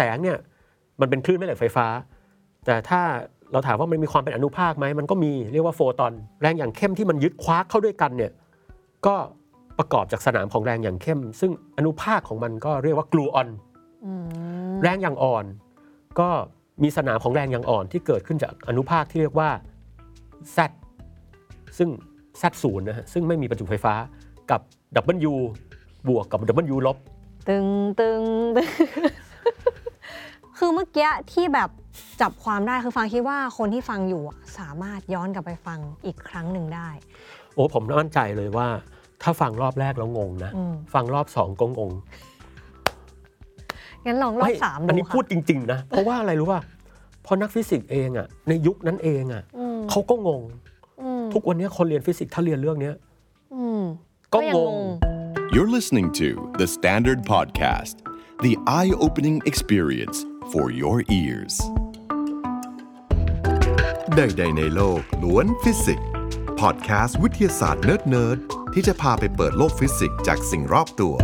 แสงเนี่ยมันเป็นคลื่นแม่เหล็กไฟฟ้า แต่ถ้าเราถามว่ามันมีความเป็นอนุภาคไหมมันก็มีเรียกว่าโฟตอนแรงอย่างเข้มที่มันยึดคว้าเข้าด้วยกันเนี่ยก็ประกอบจากสนามของแรงอย่างเข้ม ซึ่งอนุภาคของมันก็เรียกว่ากลูออนแรงอย่างอ่อน ก็มีสนามของแรงอย่างอ่อนที่เกิดขึ้นจากอนุภาคที่เรียกว่า Z ซึ่ง Z ศูนย์นะฮะซึ่งไม่มีประจุไฟฟ้ากับ W บวกกับ W ลบตึงตึงตึง คือเมื่อกี้ที่แบบจับความได้คือฟังคิดว่าคนที่ฟังอยู่อะสามารถย้อนกลับไปฟังอีกครั้งหนึ่งได้ โอ้ผมมั่นใจเลยว่า ถ้าฟังรอบแรกแล้วงงนะ อืม ฟังรอบสองก็งงงั้นลองรอบเฮ้ยสามอันดูนี้ค่ะพูดจริง ๆ นะ เพราะว่าอะไรรู้ป่ะเพราะนักฟิสิกส์เองอะในยุคนั้นเองอะอืมเขาก็งง อืมทุกวันนี้คนเรียนฟิสิกส์ถ้าเรียนเรื่องเนี้ย อืมก็ยังงง You're listening to The Standard Podcast, the eye opening experience for your ears. ใดๆในโลกล้วนฟิสิกส์พอดแคสต์วิทยาศาสตร์เนิร์ดๆที่จะพาไปเปิดโลกฟิสิกส์จากสิ่งรอบตัว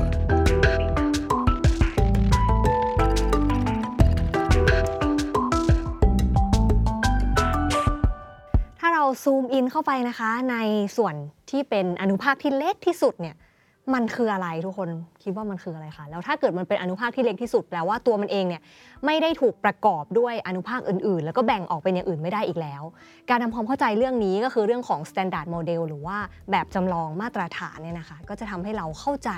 ถ้าเราซูมอินเข้าไปนะคะ ในส่วนที่เป็นอนุภาคที่เล็กที่สุดเนี่ย มันคืออะไรทุกคนคิดว่ามันคืออะไรคะแล้วถ้าเกิดมันเป็นอนุภาคที่เล็กที่สุดแปลว่าตัวมันเองเนี่ยไม่ได้ถูกประกอบด้วยอนุภาคอื่น ๆ แล้วก็แบ่งออกเป็นอย่างอื่นไม่ได้อีกแล้ว การทำความเข้าใจเรื่องนี้ก็คือเรื่องของ standard model หรือว่าแบบจำลองมาตรฐานเนี่ยนะคะก็จะทำให้เราเข้าใจ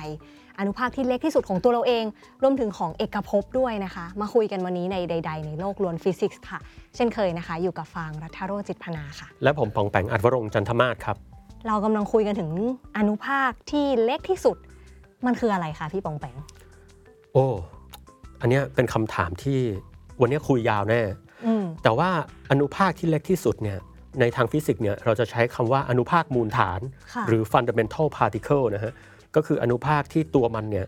อนุภาคที่เล็กที่สุดของตัวเราเอง รวมถึงของเอกภพด้วยนะคะ มาคุยกันวันนี้ในใด ๆ ในโลกล้วนฟิสิกส์ค่ะ เช่นเคยนะคะ อยู่กับฟางรัฐโรจิตพนาค่ะ และผมปองแปงอัดวรงจันทมาศครับ เรากำลังคุยกันถึงอนุภาคที่เล็กที่สุด มันคืออะไรคะพี่ปองแปง โอ้ อันเนี้ยเป็นคำถามที่วันนี้คุยยาวแน่ อืมแต่ว่าอนุภาคที่เล็กที่สุดเนี่ยในทางฟิสิกส์เนี่ยเราจะใช้คำว่าอนุภาคมูลฐาน ค่ะหรือ fundamental particle นะฮะ ก็คืออนุภาคที่ตัวมันเนี่ย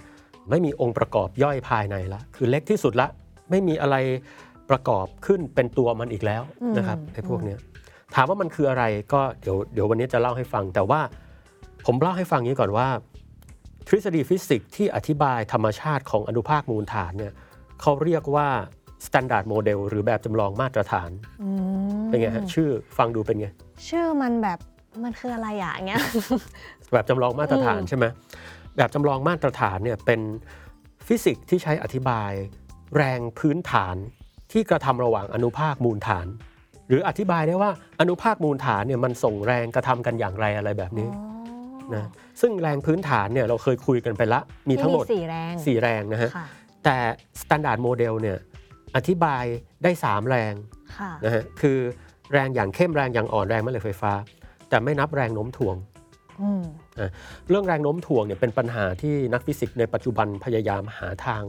ไม่มีองค์ประกอบย่อยภายในละ คือเล็กที่สุดละ ไม่มีอะไรประกอบขึ้นเป็นตัวมันอีกแล้วนะครับไอ้พวกเนี้ย ถามว่ามันคืออะไรก็เดี๋ยวเดี๋ยววันนี้จะเล่าให้ฟัง แต่ว่าผมเล่าให้ฟังนี้ก่อนว่า ทฤษฎีฟิสิกส์ที่อธิบายธรรมชาติของอนุภาคมูลฐานเนี่ยเขาเรียกว่า standard model หรือแบบจำลองมาตรฐานอืมเป็นไงฮะชื่อฟังดูเป็นไง ชื่อมันแบบมันคืออะไรอะอย่างเงี้ยแบบจำลองมาตรฐานอืมใช่ไหมแบบจำลองมาตรฐานเนี่ยเป็นฟิสิกส์ที่ใช้อธิบาย แรงพื้นฐานที่กระทำระหว่างอนุภาคมูลฐาน หรืออธิบายได้ว่าอนุภาคมูลฐานเนี่ยมันส่งแรงกระทำกันอย่างไรอะไรแบบนี้นะซึ่งแรงพื้นฐานเนี่ยเราเคยคุยกันไปละ มีทั้งหมดที่สี่แรงสี่แรงนะฮะค่ะแต่ standard model เนี่ยอธิบายได้ 3 แรงค่ะนะฮะคือแรงอย่างเข้มแรงอย่างอ่อนแรงแม่เหล็กไฟฟ้า แต่ไม่นับแรงโน้มถ่วงอืมนะเรื่องแรงโน้มถ่วงเนี่ยเป็นปัญหาที่นักฟิสิกส์ในปัจจุบันพยายามหาทาง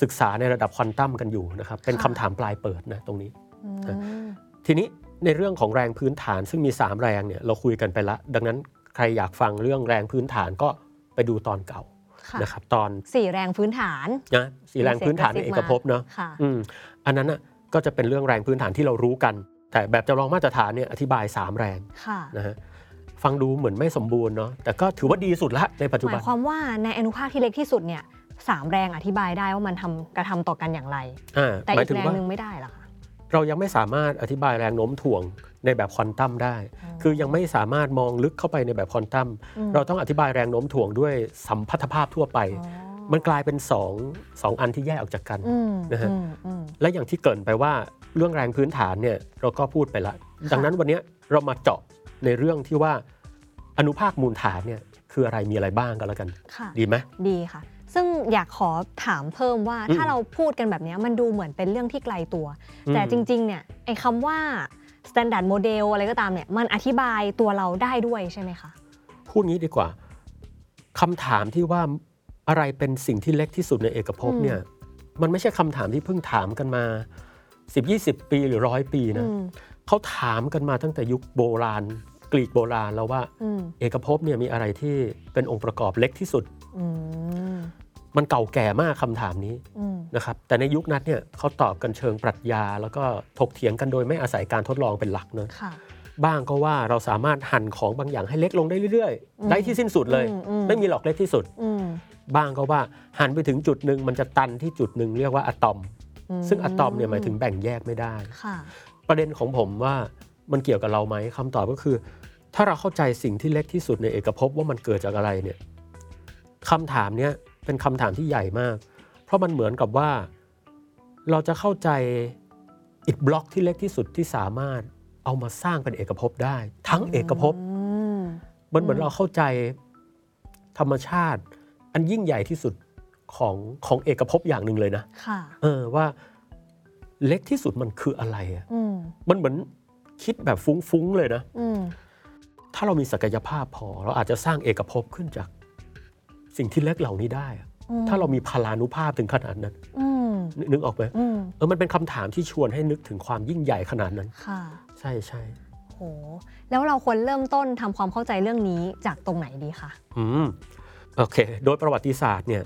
ศึกษาในระดับควอนตัมกันอยู่นะครับเป็นค่ะคำถามปลายเปิดนะตรงนี้อืม ทีนี้ในเรื่องของแรงพื้นฐานซึ่งมี 3 แรงเนี่ยเราคุยกันไปละ ดังนั้นใครอยากฟังเรื่องแรงพื้นฐานก็ไปดูตอนเก่าค่ะนะครับตอนสี่แรงพื้นฐานนะสีแรงพื้นฐานในเอกภพเนาะค่ะอืมอันนั้นน่ะก็จะเป็นเรื่องแรงพื้นฐานที่เรารู้กัน แต่แบบจำลองมาตรฐานเนี่ยอธิบาย 3 แรงค่ะนะฮะฟังดูเหมือนไม่สมบูรณ์เนาะแต่ก็ถือว่าดีสุดละในปัจจุหบัมานยความว่าในอนุภาคที่เล็กที่สุดเนี่ยสามแรงอธิบายได้ว่ามันทำกระทำต่อกันอย่างไรอ่าแต่หมาอียกถึงแรงว่าหนึ่งไม่ได้เหรอคะ เรายังไม่สามารถอธิบายแรงโน้มถ่วงในแบบควอนตัมได้อ๋อคือยังไม่สามารถมองลึกเข้าไปในแบบควอนตัมอืมเราต้องอธิบายแรงโน้มถ่วงด้วยสัมพัทธภาพทั่วไปอ๋อมันกลายเป็นสองสองอันที่แยกออกจากกันอืมนะฮะอืมอืมและอย่างที่เกริ่นไปว่าเรื่องแรงพื้นฐานเนี่ยเราก็พูดไปละ ดังนั้นวันเนี้ยเรามาเจาะในเรื่องที่ว่าอนุภาคมูลฐานเนี่ยคืออะไรมีอะไรบ้างกันแล้วกันค่ะดีไหมดีค่ะ ซึ่งอยากขอถามเพิ่มว่าอืมถ้าเราพูดกันแบบเนี้ยมันดูเหมือนเป็นเรื่องที่ไกลตัวอืมแต่จริงๆเนี่ยไอ้คำว่า standard model อะไรก็ตามเนี่ยมันอธิบายตัวเราได้ด้วยใช่ไหมคะพูดงี้ดีกว่าคำถามที่ว่าอะไรเป็นสิ่งที่เล็กที่สุดในเอกภพอืมเนี่ยมันไม่ใช่คำถามที่เพิ่งถามกันมา 10-20 ปีหรือร้อยปีนะอืมเขาถามกันมาตั้งแต่ยุคโบราณ กรีกโบราณแล้วว่าอืมเอกภพเนี่ยมีอะไรที่เป็นองค์ประกอบเล็กที่สุดอื มมันเก่าแก่มากคำถามนี้อืมนะครับแต่ในยุคนั้นเนี่ยเขาตอบกันเชิงปรัชญา แล้วก็ถกเถียงกันโดยไม่อาศัยการทดลองเป็นหลักเนอะค่ะบ้างก็ว่าเราสามารถหั่นของบางอย่างให้เล็กลงได้เรื่อยอืมๆได้ที่สิ้นสุดเลยอืมอืมไม่มีหรอกเล็กที่สุดอืมบ้างก็ว่าหั่นไปถึงจุดหนึ่งมันจะตันที่จุดหนึ่งเรียกว่าอะตอมอืมซึ่งอะตอมเนี่ยหมายถึงแบ่งแยกไม่ได้ค่ะประเด็นของผมว่ามันเกี่ยวกับเราไหมคำตอบก็คือ ถ้าเราเข้าใจสิ่งที่เล็กที่สุดในเอกภพว่ามันเกิดจากอะไรเนี่ยคำถามเนี้ย เป็นคำถามที่ใหญ่มาก เพราะมันเหมือนกับว่า เราจะเข้าใจอิฐบล็อกที่เล็กที่สุดที่สามารถเอามาสร้างเป็นเอกภพได้ ทั้งเอกภพอืมมันเหมือนเราเข้าใจธรรมชาติ อันยิ่งใหญ่ที่สุดของของเอกภพอย่างหนึ่งเลยนะค่ะเออว่าเล็กที่สุดมันคืออะไรอะอืมมันเหมือนคิดแบบฟุ้งๆเลยนะอืมถ้าเรามีศักยภาพพอ เราอาจจะสร้างเอกภพขึ้นจาก สิ่งที่เล็กเหล่านี้ได้อะอืมถ้าเรามีพลานุภาพถึงขนาดนั้นอืมนนึกออกไหมอืมเออมันเป็นคำถามที่ชวนให้นึกถึงความยิ่งใหญ่ขนาดนั้นค่ะ ใช่ใช่โหแล้วเราควรเริ่มต้นทำความเข้าใจเรื่องนี้จากตรงไหนดีคะอืมโอเค โดยประวัติศาสตร์เนี่ย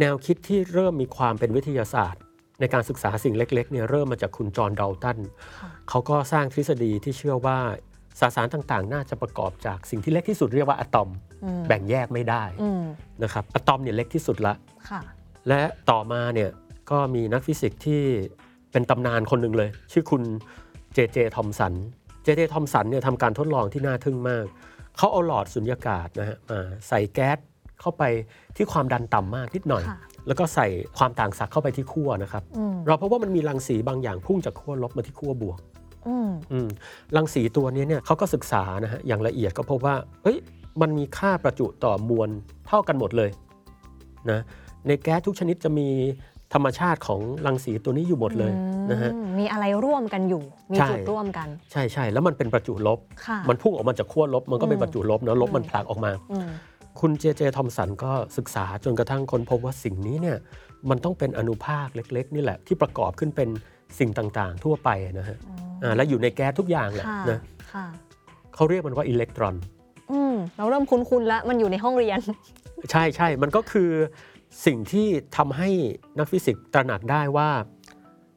แนวคิดที่เริ่มมีความเป็นวิทยาศาสตร์ ในการศึกษาสิ่งเล็กๆเนี่ยเริ่มมาจากคุณจอห์นดอลตันค่ะเขาก็สร้างทฤษฎีที่เชื่อว่า สสารต่างๆ น่าจะประกอบจากสิ่งที่เล็กที่สุดเรียกว่าอะตอมอืมแบ่งแยกไม่ได้อืมนะครับอะตอมเนี่ยเล็กที่สุดละค่ะและต่อมาเนี่ยก็มีนักฟิสิกส์ที่เป็นตำนานคนหนึ่งเลย ชื่อคุณเจเจทอมสันเจเจทอมสันเนี่ยทำการทดลองที่น่าทึ่งมาก เขาเอาหลอดสุญญากาศนะฮะมาใส่แก๊สเข้าไปที่ความดันต่ำมากนิดหน่อยค่ะแล้วก็ใส่ความต่างศักย์เข้าไปที่ขั้วนะครับอืมเราพบว่ามันมีรังสีบางอย่างพุ่งจากขั้วลบมาที่ขั้วบวกอืมอืม รังสีตัวนี้เนี่ยเขาก็ศึกษานะฮะอย่างละเอียดก็พบว่าเอ้ยมันมีค่าประจุต่อมวลเท่ากันหมดเลยนะในแก๊สทุกชนิดจะมีธรรมชาติของรังสีตัวนี้อยู่หมดเลยนะฮะอืมมีอะไรร่วมกันอยู่ มีใช่จุดร่วมกัน ใช่ใช่แล้วมันเป็นประจุลบค่ะมันพุ่งออกมาจากขั้วลบ มันก็เป็นอืมประจุลบนะลบอืมมันผลักออกมาอืมคุณเจเจทอมสันก็ศึกษาจนกระทั่งค้นพบว่าสิ่งนี้เนี่ยมันต้องเป็นอนุภาคเล็ก ๆ นี่แหละที่ประกอบขึ้นเป็น สิ่งต่างๆ ทั่วไปนะฮะอ่าและอยู่ในแก๊สทุกอย่างแหละค่ะนะค่ะเขาเรียกมันว่าอิเล็กตรอนอืมเราเริ่มคุ้นๆแล้วมันอยู่ในห้องเรียน ใช่ใช่มันก็คือสิ่งที่ทำให้นักฟิสิกส์ตระหนักได้ว่า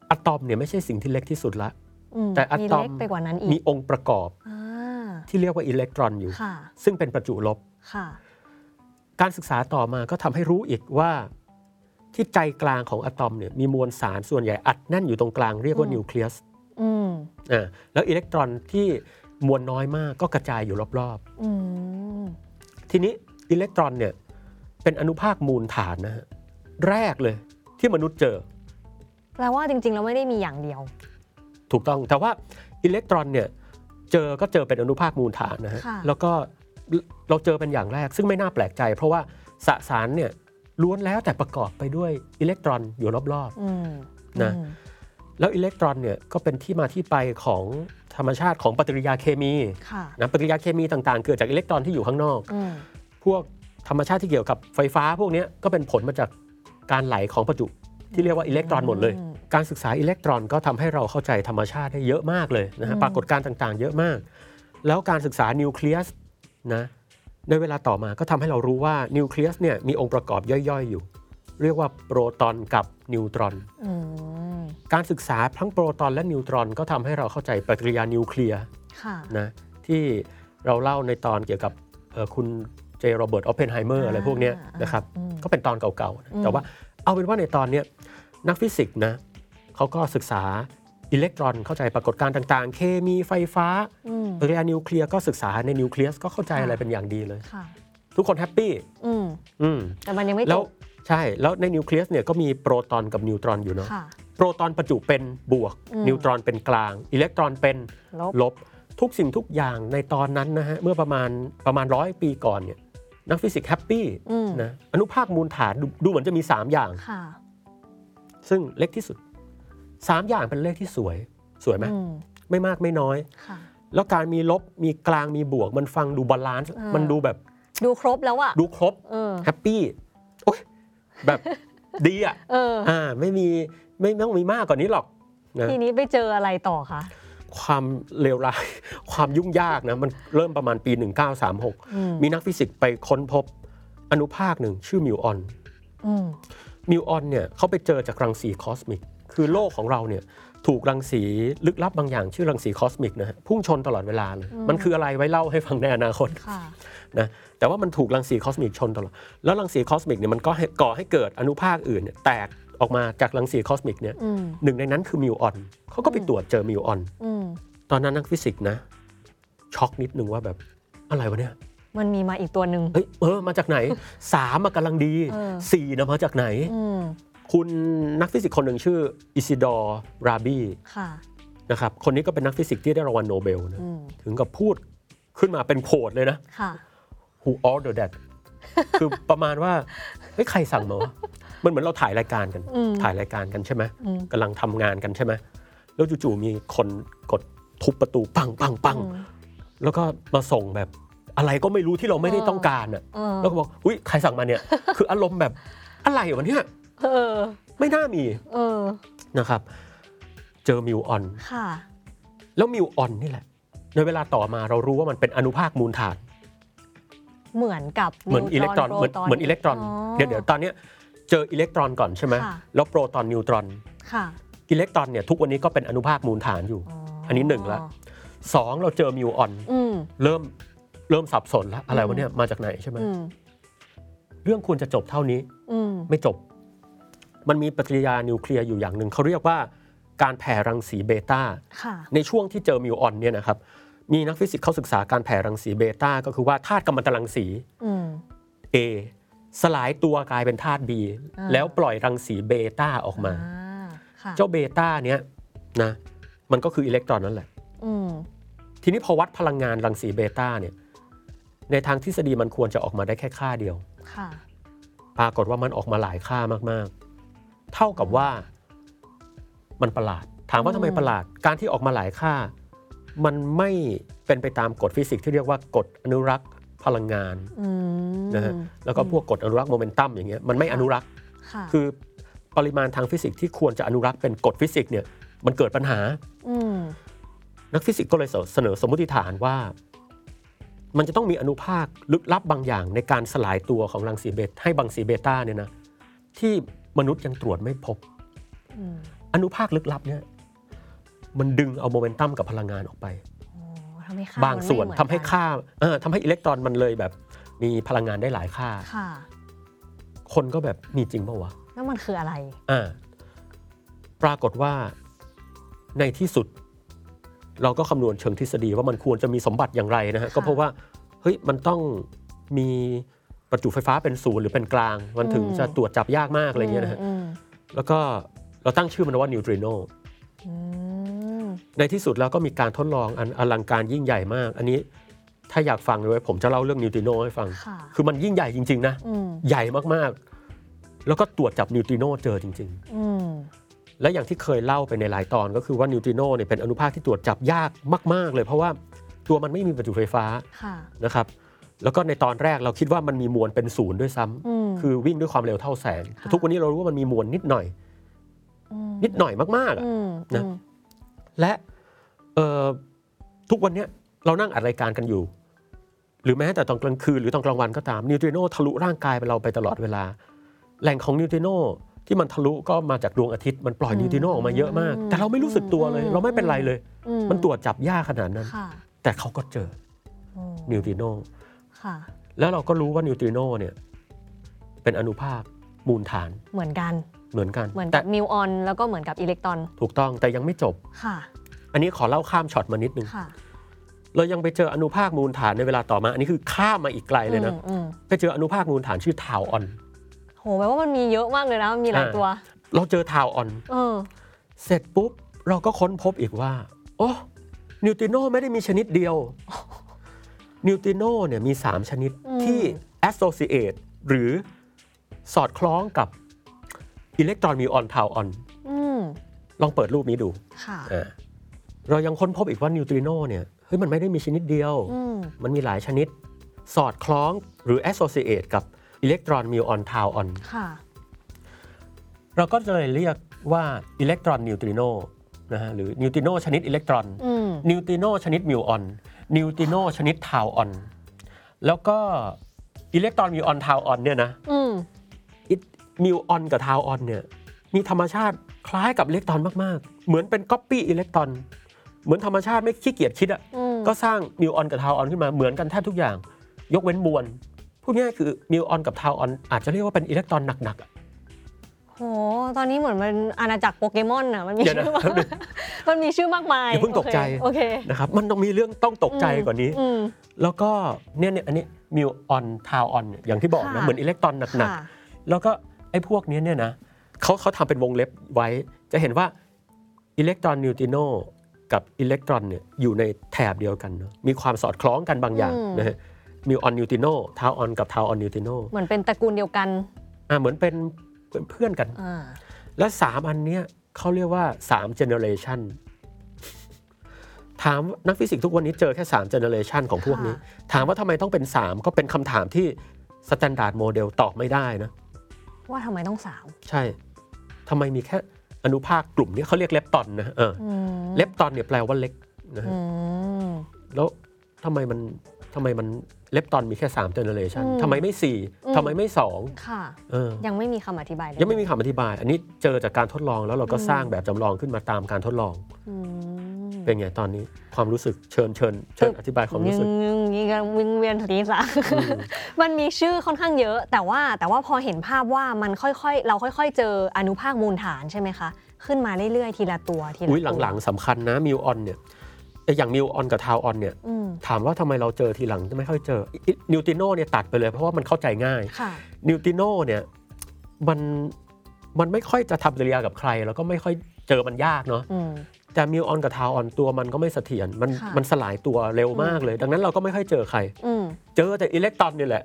อะตอมเนี่ยไม่ใช่สิ่งที่เล็กที่สุดละอืมแต่อะมีตอมเล็กไปกว่านั้นอีมีกองค์ประกอบอ่าที่เรียกว่าอิเล็กตรอนอยู่ค่ะซึ่งเป็นประจุลบค่ะการศึกษาต่อมาก็ทำให้รู้อีกว่า ที่ใจกลางของอะตอมเนี่ยมีมวลสารส่วนใหญ่อัดแน่นอยู่ตรงกลางเรียกว่าอืมนิวเคลียสอืมอ่าแล้วอิเล็กตรอนที่มวลน้อยมากก็กระจายอยู่รอบอืมๆทีนี้อิเล็กตรอนเนี่ยเป็นอนุภาคมูลฐานนะฮะแรกเลยที่มนุษย์เจอแปลว่าจริงๆเราไม่ได้มีอย่างเดียว ถูกต้องแต่ว่าอิเล็กตรอนเนี่ยเจอก็เจอเป็นอนุภาคมูลฐานนะฮะค่ะแล้วก็เราเจอเป็นอย่างแรกซึ่งไม่น่าแปลกใจ เพราะว่าสสารเนี่ย ล้วนแล้วแต่ประกอบไปด้วยอิเล็กตรอนอยู่รอบอืมนะอืมๆแล้วอิเล็กตรอนเนี่ยก็เป็นที่มาที่ไปของธรรมชาติของปฏิกิริยาเคมีค่ะนะปฏิกิริยาเคมีต่างๆ เกิดจากอิเล็กตรอนที่อยู่ข้างนอกอืมพวกธรรมชาติที่เกี่ยวกับไฟฟ้าพวกเนี้ยก็เป็นผลมาจากการไหลของประจุที่เรียกว่าอิเล็กตรอนหมดเลยอืมการศึกษาอิเล็กตรอนก็ทำให้เราเข้าใจธรรมชาติได้เยอะมากเลยนะฮะอืมปรากฏการณ์ต่างๆ เยอะมาก แล้วการศึกษานิวเคลียสนะ ในเวลาต่อมาก็ทำให้เรารู้ว่านิวเคลียสเนี่ยมีองค์ประกอบย่อยๆอยู่ เรียกว่าโปรตอนกับนิวตรอนอืมการศึกษาทั้งโปรตอนและนิวตรอนก็ทำให้เราเข้าใจปฏิกิริยานิวเคลียร์ค่ะนะที่เราเล่าในตอนเกี่ยวกับเอ่อคุณเจโรเบิร์ตออปเพนไฮเมอร์อะไรพวกเนี้ยอ่านะครับอืมก็เป็นตอนเก่าๆนะอืมแต่ว่าเอาเป็นว่าในตอนเนี้ยนักฟิสิกส์นะเขาก็ศึกษา อิเล็กตรอนเข้าใจปรากฏการณ์ต่างๆ เคมีไฟฟ้าอืมปฏิกิริยานิวเคลียร์ก็ศึกษาในนิวเคลียสก็เข้าใจค่ะอะไรเป็นอย่างดีเลยค่ะทุกคน happy อืมอืมแต่มันยังไม่จบใช่แล้ว แล้วในนิวเคลียสเนี่ยก็มีโปรตอนกับนิวตรอนอยู่เนาะค่ะโปรตอนประจุเป็นบวกอืมนิวตรอนเป็นกลาง อิเล็กตรอนเป็นลบลบ ทุกสิ่งทุกอย่างในตอนนั้นนะฮะเมื่อประมาณประมาณร้อยปีก่อนเนี่ยนักฟิสิกส์ happy อืมนะอนุภาคมูลฐานดูดูเหมือนจะมี 3 อย่างค่ะซึ่งเล็กที่สุด 3อย่างเป็นเลขที่สวยสวยไหมอืมไม่มากไม่น้อย ค่ะ แล้วการมีลบมีกลางมีบวก มันฟังดู balance อ่ามั มันดูแบบดูครบแล้วอะดูครบเออแฮปปี้โอ๊ยแบบ ดีอะเออ อ่าไม่มีไม่ไม่ต้องมีมากกว่านี้หรอกนะทีนี้ไปเจออะไรต่อคะความเลวร้าย ความยุ่งยากนะ มันเริ่มประมาณปี 1936 อืมมีนักฟิสิกส์ไปค้นพบอนุภาคหนึ่งชื่อมิวออน อืมมิวออนเนี่ยเขาไปเจอจากรังสีคอสมิก คือโลกของเราเนี่ยถูกรังสีลึกลับบางอย่างชื่อรังสีคอสมิกนะฮะพุ่งชนตลอดเวลาเลย มันคืออะไรไว้เล่าให้ฟังในอนาคตค่ะนะแต่ว่ามันถูกรังสีคอสมิกชนตลอด แล้วรังสีคอสมิกเนี่ยมันก็ให้ก่อให้เกิดอนุภาคอื่นเนี่ยแตกออกมาจากรังสีคอสมิกเนี่ยอืมหนึ่งในนั้นคือมิวออนเขาก็ไปตรวจเจอมิวออนอืมตอนนั้นนักฟิสิกส์นะ ช็อกนิดนึงว่าแบบอะไรวะเนี่ยมันมีมาอีกตัวหนึ่งเฮ้ยเออมาจากไหนสามมากำลังดีเออสี่นะมาจากไหนอืม คุณนักฟิสิกส์คนหนึ่งชื่ออิซิดอร์ราบีค่ะนะครับคนนี้ก็เป็นนักฟิสิกส์ที่ได้รางวัลโนเบลนะอืมถึงกับพูดขึ้นมาเป็น quote เลยนะค่ะ who ordered that คือประมาณว่าเฮ้ยใครสั่งมาวะมันเหมือนเราถ่ายรายการกันอืมถ่ายรายการกันใช่ไหมอืมกำลังทำงานกันใช่ไหมแล้วจู่ๆมีคนกดทุบประตูปังปังปังอืมแล้วก็มาส่งแบบอะไรก็ไม่รู้ที่เราไม่ได้เออต้องการอะเออแล้วก็บอกอุ้ยใครสั่งมาเนี่ย คืออารมณ์แบบอะไรวะเนี่ย เออ ไม่น่ามีเออ นะครับ เจอมิวออน ค่ะ แล้วมิวออนนี่แหละ ในเวลาต่อมาเรารู้ว่ามันเป็นอนุภาคมูลฐาน เหมือนกับเหมือนอิเล็กตรอน เหมือนเหมือนอิเล็กตรอน เดี๋ยวเดี๋ยวตอนเนี้ยเจออิเล็กตรอนก่อนใช่ไหมค่ะแล้วโปรตอนนิวตรอน ค่ะ อิเล็กตรอนเนี่ยทุกวันนี้ก็เป็นอนุภาคมูลฐานอยู่ อันนี้หนึ่งละสองเราเจอมิวออนอืมเริ่มเริ่มสับสนแล้วอะไรวะเนี่ยมาจากไหนใช่ไหมอืมเรื่องควรจะจบเท่านี้อืมไม่จบ มันมีปฏิกิริยานิวเคลียร์อยู่อย่างหนึ่งเขาเรียกว่าการแผ่รังสีเบต้าค่ะในช่วงที่เจอมิวออนเนี่ยนะครับมีนักฟิสิกส์เขาศึกษาการแผ่รังสีเบต้าก็คือว่าธาตุกัมมันตรังสีอืม A สลายตัวกลายเป็นธาตุ B อ่าแล้วปล่อยรังสีเบต้าออกมาอ่าค่ะเจ้าเบต้าเนี้ยนะมันก็คืออิเล็กตรอนนั่นแหละอืมทีนี้พอวัดพลังงานรังสีเบต้าเนี่ยในทางทฤษฎีมันควรจะออกมาได้แค่ค่าเดียวค่ะปรากฏว่ามันออกมาหลายค่ามากๆ เท่ากับว่ามันประหลาด ถามว่าทำไมอืมประหลาด การที่ออกมาหลายค่า มันไม่เป็นไปตามกฎฟิสิกส์ที่เรียกว่ากฎอนุรักษ์พลังงานอืมนะฮะแล้วก็พวกกฎอนุรักษ์โมเมนตัมอย่างเงี้ยมันไม่อนุรักษ์ค่ะคือปริมาณทางฟิสิกส์ที่ควรจะอนุรักษ์เป็นกฎฟิสิกส์เนี่ยมันเกิดปัญหาอืมนักฟิสิกส์ก็เลยเสนอสมมติฐานว่า มันจะต้องมีอนุภาคลึกลับบางอย่างในการสลายตัวของรังสีเบต้าให้รังสีเบต้าเนี่ยนะที่ มนุษย์ยังตรวจไม่พบอืมอนุภาคลึกลับเนี่ยมันดึงเอาโมเมนตัมกับพลังงานออกไปโอ้ทำให้ค่าบางส่วนมัไม่ทำให้เมือนกันค่าเออทำให้อิเล็กตรอนมันเลยแบบ มีพลังงานได้หลายค่าค่ะคนก็แบบมีจริงปะวะแล้วมันคืออะไรอ่าปรากฏว่าในที่สุด เราก็คำนวณเชิงทฤษฎีว่ามันควรจะมีสมบัติอย่างไรนะฮะค่ะก็เพราะว่าเฮ้ยมันต้องมี ประจุไฟฟ้าเป็นศูนย์หรือเป็นกลาง มันถึงอืมจะตรวจจับยากมากอะไรเงี้ยนะฮะอืมแล้วก็เราตั้งชื่อมันว่านิวตริโนอืมในที่สุดแล้วก็มีการทดลองอันอลังการยิ่งใหญ่มาก อันนี้ถ้าอยากฟังเลยผมจะเล่าเรื่องนิวตริโนให้ฟังค่ะคือมันยิ่งใหญ่จริง ๆ นะอืมใหญ่มากๆ แล้วก็ตรวจจับนิวตริโนเจอจริงๆอืมและอย่างที่เคยเล่าไปในหลายตอนก็คือว่านิวตริโนเนี่ยเป็นอนุภาคที่ตรวจจับยากมาก ๆ เลย เพราะว่าตัวมันไม่มีประจุไฟฟ้าค่ะนะครับ แล้วก็ในตอนแรกเราคิดว่ามันมีมวลเป็นศูนย์ด้วยซ้ำอืม คือวิ่งด้วยความเร็วเท่าแสงแต่ค่ะทุกวันนี้เรารู้ว่ามันมีมวลนิดหน่อย มนิดหน่อยมากๆอะ อืมนะ อืมและเอ่อทุกวันเนี้ยเรานั่งอัดรายการกันอยู่ หรือแม้แต่ตอนกลางคืนหรือตอนกลางวันก็ตามนิวตริโนทะลุร่างกายไปเราไปตลอดเวลา แหล่งของนิวตริโนที่มันทะลุก็มาจากดวงอาทิตย์มันปล่อยนิวตริโนออกมาเยอะมาก แต่เราไม่รู้สึกตัวเลย เราไม่เป็นไรเลย อืมันตรวจจับยากขนาดนั้น ค่ะแต่เขาก็เจอโอ้นิวตริโน ค่ะ แล้วเราก็รู้ว่านิวตริโนเนี่ยเป็นอนุภาคมูลฐานเหมือนกันเหมือนกันเหมือนแต่กับมิวออนแล้วก็เหมือนกับอิเล็กตรอนถูกต้องแต่ยังไม่จบค่ะ อันนี้ขอเล่าข้ามช็อตมานิดนึงค่ะเรายังไปเจออนุภาคมูลฐานในเวลาต่อมา อันนี้คือข้ามมาอีกไกลเลยนะอืมอืมไปเจออนุภาคมูลฐานชื่อทาวออนโหแปลว่ามันมีเยอะมากเลยนะมันมีหลายอ่าตัว เราเจอทาวออนเออเสร็จปุ๊บเราก็ค้นพบอีกว่าโอ้นิวตริโนไม่ได้มีชนิดเดียว นิวตริโนเนี่ยมี 3 ชนิดอืมที่ associate หรือสอดคล้องกับอิเล็กตรอนมิวออนทาวออนอืมลองเปิดรูปนี้ดูค่ะอ่าเรายังค้นพบอีกว่านิวตริโนเนี่ยเฮ้ยมันไม่ได้มีชนิดเดียวอืมมันมีหลายชนิด สอดคล้องหรือ associate กับอิเล็กตรอนมิวออนทาวออนค่ะเราก็จะเลยเรียกว่าอิเล็กตรอนนิวตริโนนะฮะหรือนิวตริโนชนิดอิเล็กตรอนอืมนิวตริโนชนิดมิวออน นิวตริโนชนิดทาวออน แล้วก็อิเล็กตรอนมิวออนทาวออนเนี่ยนะอืมมิวออนกับทาวออนเนี่ยมีธรรมชาติคล้ายกับอิเล็กตรอนมากๆ เหมือนเป็นก๊อปปี้อิเล็กตรอนเหมือนธรรมชาติไม่ขี้เกียจคิดอะอืมก็สร้างมิวออนกับทาวออนขึ้นมาเหมือนกันแทบทุกอย่าง ยกเว้นมวลพูดง่ายๆคือมิวออนกับทาวออนอาจจะเรียกว่าเป็นอิเล็กตรอนหนักๆอะ โหโห ตอนนี้เหมือนมันอาณาจักรโปเกมอนอะ มันมีเดี๋ยวนะชื่อมากมันมีชื่อมากมายอย่าเพิ่งตกใจ โอเค นะครับ มันต้องมีเรื่องต้องตกใจกว่านี้ อืม แล้วก็เนี่ยเนี่ยอันนี้มิวออนทาวออนอย่างที่บอกนะค่ะ เหมือนอิเล็กตรอนหนักค่ะ ๆ แล้วก็ไอ้พวกเนี้ยเนี่ยนะเขาเขาทำเป็นวงเล็บไว้ จะเห็นว่าอิเล็กตรอนนิวตริโนกับอิเล็กตรอนเนี่ยอยู่ในแถบเดียวกันเนอะมีความสอดคล้องกันบางอย่างอืม นะฮะมิวออนนิวตริโนทาวออนกับทาวออนนิวตริโนเหมือนเป็นตระกูลเดียวกัน อ่าเหมือนเป็น เป็นเพื่อนกันอ่าและสามอันเนี้ยเขาเรียกว่าสาม generation ถามนักฟิสิกส์ทุกวันนี้เจอแค่3 generation ของพวกนี้ ถามว่าทำไมต้องเป็น3ก็เป็นคำถามที่ standard model ตอบไม่ได้นะ ว่าทำไมต้องสามใช่ทำไมมีแค่อนุภาคกลุ่มนี้เขาเรียกเลปตอนนะเอออืมเลปตอนเนี่ยแปลว่าเล็กนะฮะอืมแล้วทำไมมันทำไมมัน เลปตอนมีแค่3 generation อืมทำไมไม่อืม4ทำไมไม่ค่ะ2เออยังไม่มีคำอธิบายเลยยังไม่มีคำอธิบาย อันนี้เจอจากการทดลองแล้วเราก็สร้างแบบจำลองขึ้นมาตามการทดลองอืมเป็นไงตอนนี้ความรู้สึกเชิญเชิญเชิญอธิบายความรู้สึกยังยังยังวิงเวียนศีรษะมันมีชื่อค่อนข้างเยอะ แต่ว่าแต่ว่าพอเห็นภาพว่ามันค่อยๆ เราค่อยๆ เจออนุภาคมูลฐานใช่ไหมคะ ขึ้นมาเรื่อยๆ ทีละตัวทีละอุ้ยตัวหลังๆสำคัญนะมิวออนเนี่ยไอ้อย่างมิวออนกับทาวออนเนี่ยถามว่าทำไมเราเจอทีหลังไม่ค่อยเจอนิวตริโนเนี่ยตัดไปเลยเพราะว่ามันเข้าใจง่ายนิวตริโนเนี่ยมันมันไม่ค่อยจะทำปฏิกิริยากับใคร แล้วก็ไม่ค่อยเจอมันยากเนาะแต่มิวออนกับทาวออนตัวมันก็ไม่เสถียรมันมันสลายตัวเร็วมากเลย ดังนั้นเราก็ไม่ค่อยเจอใคร เจอแต่อิเล็กตรอนนี่แหละ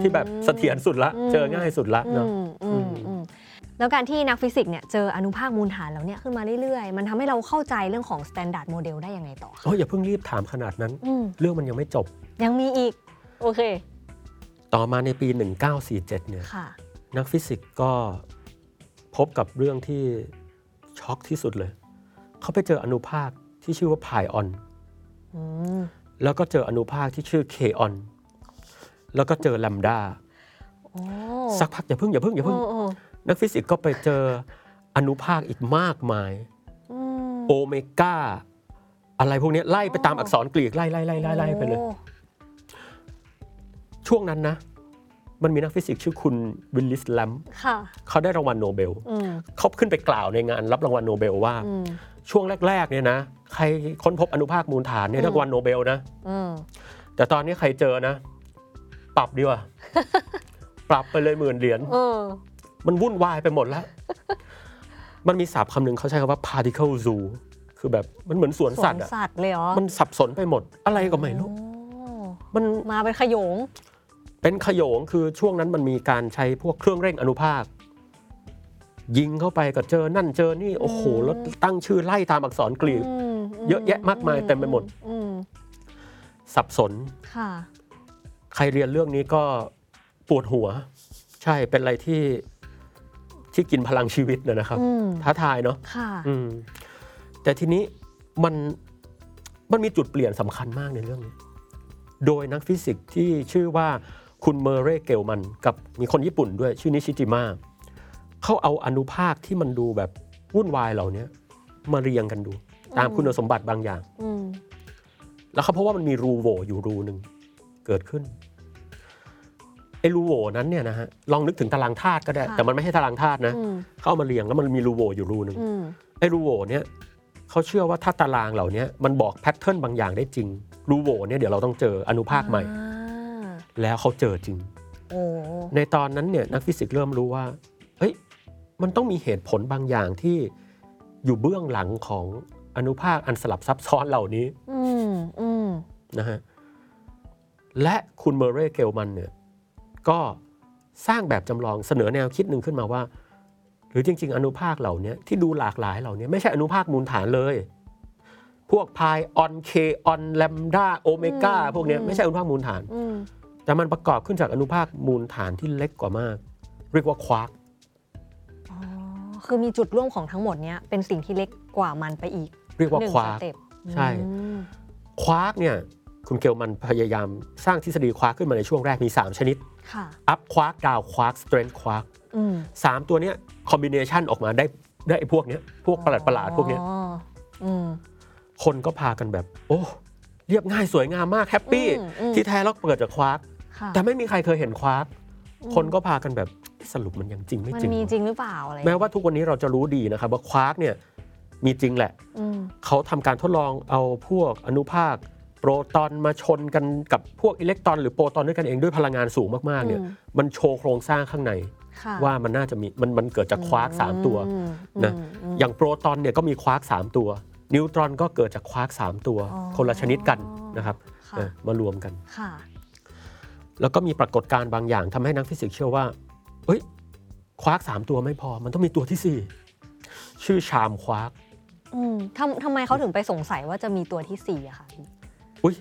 ที่แบบเสถียรสุดละ เจอง่ายสุดละเนาะ แล้วการที่นักฟิสิกส์เนี่ยเจออนุภาคมูลฐานแล้วเนี่ยขึ้นมาเรื่อยๆ มันทำให้เราเข้าใจเรื่องของ standard model ได้ยังไงต่อคะโอ้ยอย่าเพิ่งรีบถามขนาดนั้นอืมเรื่องมันยังไม่จบ ยังมีอีก โอเค ต่อมาในปี 1947 เนี่ยค่ะนักฟิสิกส์ก็พบกับเรื่องที่ช็อกที่สุดเลย เขาไปเจออนุภาคที่ชื่อว่าพายออนอืมแล้วก็เจออนุภาคที่ชื่อเคออนแล้วก็เจอแลมดาโอ้สักพักอย่าเพิ่งอย่าเพิ่งอย่าเพิ่งโอ้โอ้ นักฟิสิกส์ก็ไปเจออนุภาคอีกมากมายอืมโอเมก้าอะไรพวกเนี้ยไล่ไปตามอักษรกรีกไล่ไล่ไล่ไล่ไล่ไปเลยโอ้ช่วงนั้นนะ มันมีนักฟิสิกส์ชื่อคุณวิลลิสแลมบ์ค่ะเขาได้รางวัลโนเบลอืมเขาขึ้นไปกล่าวในงานรับรางวัลโนเบลว่าอืมช่วงแรก ๆ เนี่ยนะ ใครค้นพบอนุภาคมูลฐานเนี่ยอืมได้รางวัลโนเบลนะอืมแต่ตอนนี้ใครเจอนะ ปรับดีกว่า ปรับไปเลยหมื่นเหรียญเออ มันวุ่นวายไปหมดแล้ว มันมีศัพท์คำหนึ่งเขาใช้คำว่า particle zoo คือแบบมันเหมือนสวนสัตว์สอะวนสัตว์เลยเหรอ มันสับสนไปหมดอะไรก็ไม่รู้โอ้มันมาเป็นขโยง เป็นขโยงคือช่วงนั้นมันมีการใช้พวกเครื่องเร่งอนุภาค ยิงเข้าไปก็เจอนั่นเจอนี่โอ้โหอืมแล้วตั้งชื่อไล่ตามอักษรกรีกมเยอะแยะมากมายเต็มไปหมดอืมสับสนค่ะใครเรียนเรื่องนี้ก็ปวดหัว ใช่เป็นอะไรที่ ที่กินพลังชีวิตนะนะครับอืมท้าทายเนาะค่ะอืมแต่ทีนี้มันมันมีจุดเปลี่ยนสำคัญมากในเรื่องนี้ โดยนักฟิสิกส์ที่ชื่อว่าคุณเมอร์เรย์เกลมัน กับมีคนญี่ปุ่นด้วยชื่อนิชิจิมะเขาเอาอนุภาคที่มันดูแบบวุ่นวายเหล่านี้มาเรียงกันดู ตามคุณสมบัติบางอย่างอืมแล้วเขาพบว่ามันมีรูโหว่อยู่รูหนึ่งเกิดขึ้น ไอ้รูโหว่นั้นเนี่ยนะฮะลองนึกถึงตารางธาตุก็ได้แต่มันไม่ใช่ตารางธาตุนะอืมเขาเอามาเรียงแล้วมันมีรูโหว่อยู่รูหนึ่งอืมไอ้รูโหว่เนี่ยเขาเชื่อว่าถ้าตารางเหล่านี้มันบอกแพทเทิร์นบางอย่างได้จริงรูโหว่เนี่ยเดี๋ยวเราต้องเจออนุภาคใหม่ อ่าแล้วเขาเจอจริง โอ้ในตอนนั้นเนี่ยนักฟิสิกส์เริ่มรู้ว่าเอ้ยมันต้องมีเหตุผลบางอย่างที่อยู่เบื้องหลังของอนุภาคอันสลับซับซ้อนเหล่านี้ อืมอืมนะฮะ และคุณเมอร์เรย์เกลมันเนี่ย ก็สร้างแบบจำลองเสนอแนวคิดหนึ่งขึ้นมาว่า หรือจริง ๆ อนุภาคเหล่านี้ที่ดูหลากหลายเหล่านี้ไม่ใช่อนุภาคมูลฐานเลย พวกพายออนเคออนแลมดาโอเมก้าพวกเนี้ยไม่ใช่อนุภาคมูลฐานอืมแต่มันประกอบขึ้นจากอนุภาคมูลฐานที่เล็กกว่ามาก เรียกว่าควาร์กอ๋อคือมีจุดร่วมของทั้งหมดเนี้ยเป็นสิ่งที่เล็กกว่ามันไปอีก เรียกว่าหนึ่งควาร์ก step ใช่อืมควาร์กเนี่ยคุณเกลมันพยายามสร้างทฤษฎีควาร์กขึ้นมาในช่วงแรกมี 3 ชนิดค่ะ up quark down quark strange quark อืมสามตัวเนี้ย combination ออกมาได้ได้ไอ้พวกเนี้ยพวกประหลาดประหลาดๆพวกเนี้ยอ๋ออืมคนก็พากันแบบ โอ้เรียบง่ายสวยงามมาก happy อืมอืมที่แท้แล้วเกิดจากควาร์กค่ะแต่ไม่มีใครเคยเห็นควาร์กคนก็พากันแบบสรุปมันยังจริงไม่มันจริงมีวะจริงหรือเปล่าอะไรแม้ว่าทุกวันนี้เราจะรู้ดีนะครับว่าควาร์กเนี่ยมีจริงแหละอืมเขาทำการทดลองเอาพวกอนุภาค โปรตอนมาชนกันกับพวกอิเล็กตรอนหรือโปรตอนด้วยกันเองด้วยพลังงานสูงมากๆเนี่ยอืมมันโชว์โครงสร้างข้างในค่ะว่ามันน่าจะมีมันมันเกิดจากควาร์กสามตัวอืมนะอืมอย่างโปรตอนเนี่ยก็มีควาร์กสามตัว นิวตรอนก็เกิดจากควาร์กสามตัวอ๋อคนละชนิดกันนะครับค่ะเออมารวมกันค่ะแล้วก็มีปรากฏการณ์บางอย่างทำให้นักฟิสิกส์เชื่อว่าเฮ้ยควาร์กสามตัวไม่พอ มันต้องมีตัวที่สี่ชื่อ charm quarkอืมทำทำไมเขาถึงไปสงสัยว่าจะมีตัวที่สี่อะค่ะพี่ อุ้ย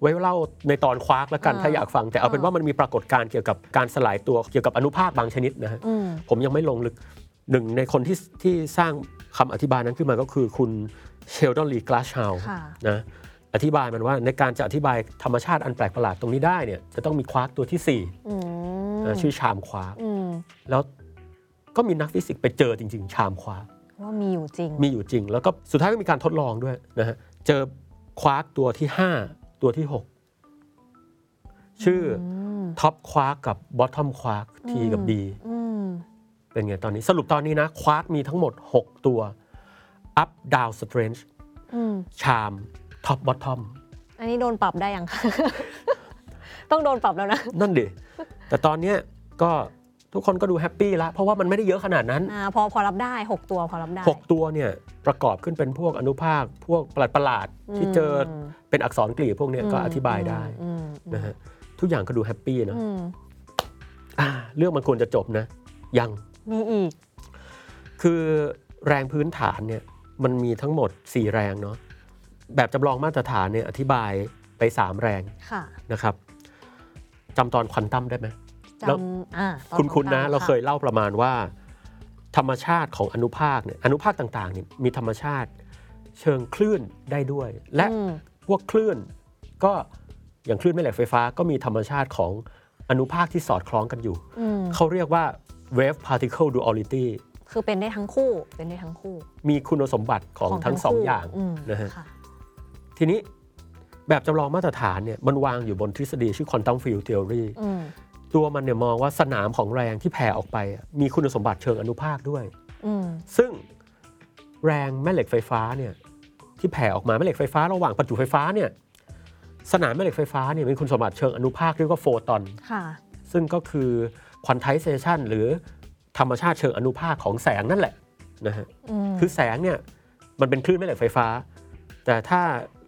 ไว้เล่าในตอนควาร์กแล้วกันอ่าถ้าอยากฟังแต่เอาเป็นอ่าว่ามันมีปรากฏการณ์เกี่ยวกับการสลายตัวเกี่ยวกับอนุภาคบางชนิดนะฮะอืมผมยังไม่ลงลึกหนึ่งในคนที่ที่สร้างคำอธิบายนั้นขึ้นมาก็คือคุณเชลดอนลีกลาโชว์ค่ะนะอธิบายมันว่าในการจะอธิบายธรรมชาติอันแปลกประหลาดตรงนี้ได้เนี่ยจะต้องมีควาร์กตัวที่สี่อืมนะชื่อ charm quark อืมแล้วก็มีนักฟิสิกส์ไปเจอจริง ๆ charm quarkว่ามีอยู่จริง มีอยู่จริง แล้วก็สุดท้ายก็มีการทดลองด้วยนะฮะเจอ ควาร์กตัวที่ 5 ตัวที่ 6 ชื่อtop quark กับ bottom quark T กับ B อืมเป็นไงตอนนี้สรุปตอนนี้นะควาร์กมีทั้งหมด 6 ตัว up down strange อืม charm top bottomอันนี้โดนปรับได้ยังคะ ต้องโดนปรับแล้วนะ นั่นดิ แต่ตอนเนี้ยก็ ทุกคนก็ดู happy ละเพราะว่ามันไม่ได้เยอะขนาดนั้นอ่าพอพอรับได้ 6 ตัวพอรับได้6ตัวเนี่ยประกอบขึ้นเป็นพวกอนุภาค พวกประหลาดๆที่เจออมเป็นอักษรกรีกพวกเนี้ยก็อธิบายได้อืมนะฮะทุกอย่างก็ดู happy นะอืมอ่าเรื่องมันควรจะจบนะยังมีอีกคือแรงพื้นฐานเนี่ยมันมีทั้งหมด 4 แรงเนาะแบบจำลองมาตรฐานเนี่ยอธิบายไป 3 แรงค่ะนะครับจำตอนควอนตัมได้ไหม จแล้วำอ่าตอนคุณคุณของนะกเราเคยเล่าประมาณว่า ธรรมชาติของอนุภาคเนี่ยอนุภาคต่างๆเนี่ยมีธรรมชาติเชิงคลื่นได้ด้วย และอืมพวกคลื่นก็อย่างคลื่นแม่เหล็กไฟฟ้าก็มีธรรมชาติของอนุภาคที่สอดคล้องกันอยู่ อืมเขาเรียกว่า wave particle duality คือเป็นได้ทั้งคู่เป็นได้ทั้งคู่มีคุณสมบัติของทั้งสองคู่อย่างมนะฮะ ค่ะทีนี้แบบจำลองมาตรฐานเนี่ยมันวางอยู่บนทฤษฎีชื่อ quantum field theory อืม ตัวมันเนี่ยมองว่าสนามของแรงที่แผ่ออกไปอะมีคุณสมบัติเชิงอนุภาคด้วยอืมซึ่งแรงแม่เหล็กไฟฟ้าเนี่ยที่แผ่ออกมาแม่เหล็กไฟฟ้าระหว่างประจุไฟฟ้าเนี่ยสนามแม่เหล็กไฟฟ้าเนี่ยมีคุณสมบัติเชิงอนุภาคเรียกว่าโฟตอนค่ะซึ่งก็คือควอนไทเซชันหรือธรรมชาติเชิงอนุภาคของแสงนั่นแหละนะฮะอืมคือแสงเนี่ยมันเป็นคลื่นแม่เหล็กไฟฟ้า แต่ถ้า